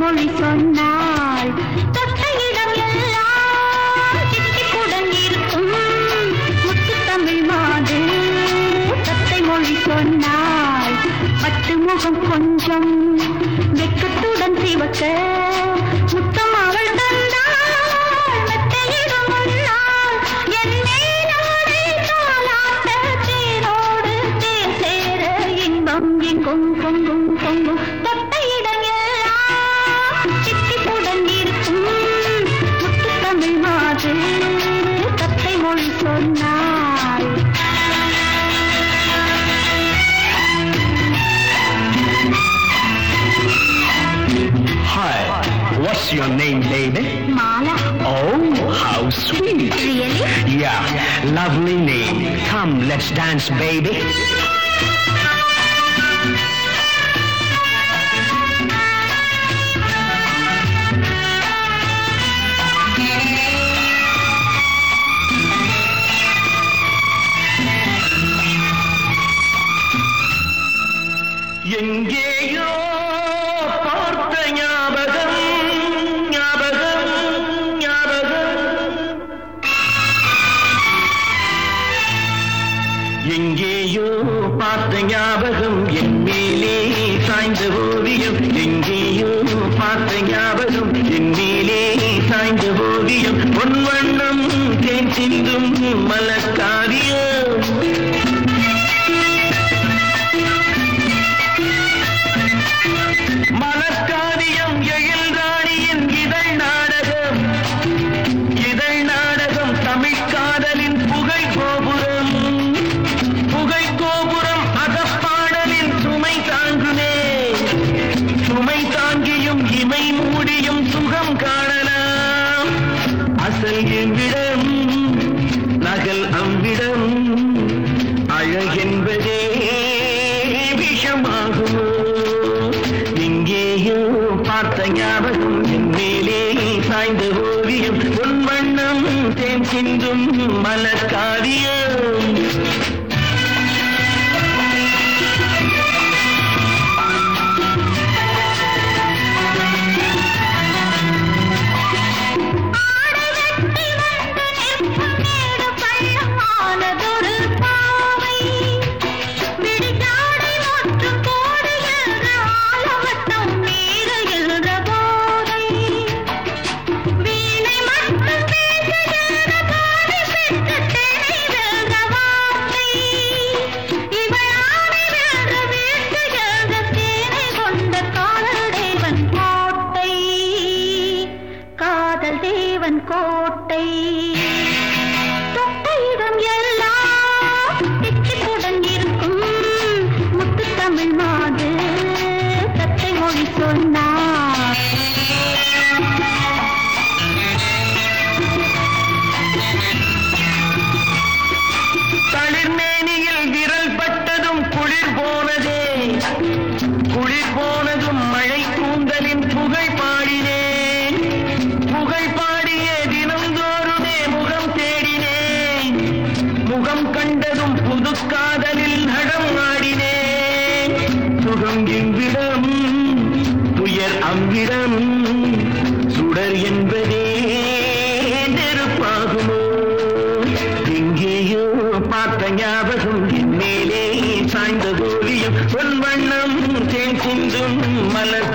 மொழி சொன்னால் தொட்ட இடம் எல்லாம் தித்திப்புடன் இருக்கும். முத்து தமிழ் மாது தத்தை மொழி சொன்னால் பத்து முகம் கொஞ்சம் வெக்கத்துடன் சிவக்க. முத்தம் அவள் தந்தாள் what's your name, baby? Mala Oh, how sweet. Really? Yeah, lovely name. Come, let's dance, baby. எங்கேயோ பார்த்த ஞாபகம் என் மேலே சாய்ந்த ஓவியம். எங்கேயோ பார்த்த ஞாபகம் என் மேலே சாய்ந்த ஓவியம். பொன் வண்ணம் தேன் சிந்தும் மலர் காதல் எவ்விடம் நகல் அவ்விடம் அழகென்பதே விஷமாகுமோ? எங்கேயோ பார்த்த ஞாபகம் என் மேலே சாய்ந்த ஓவியம் உன் வண்ணம் தேன் சிந்தும் மலக்காரியம் முகம் எவ்விடம் உயர் அவ்விடம் சுடர் என்பதே நெருப்பாகுமோ? எங்கேயோ பார்த்த ஞாபகம் என் மேலே சாய்ந்த ஓவியம் பொன் வண்ணம் தேன் சிந்தும் மலர்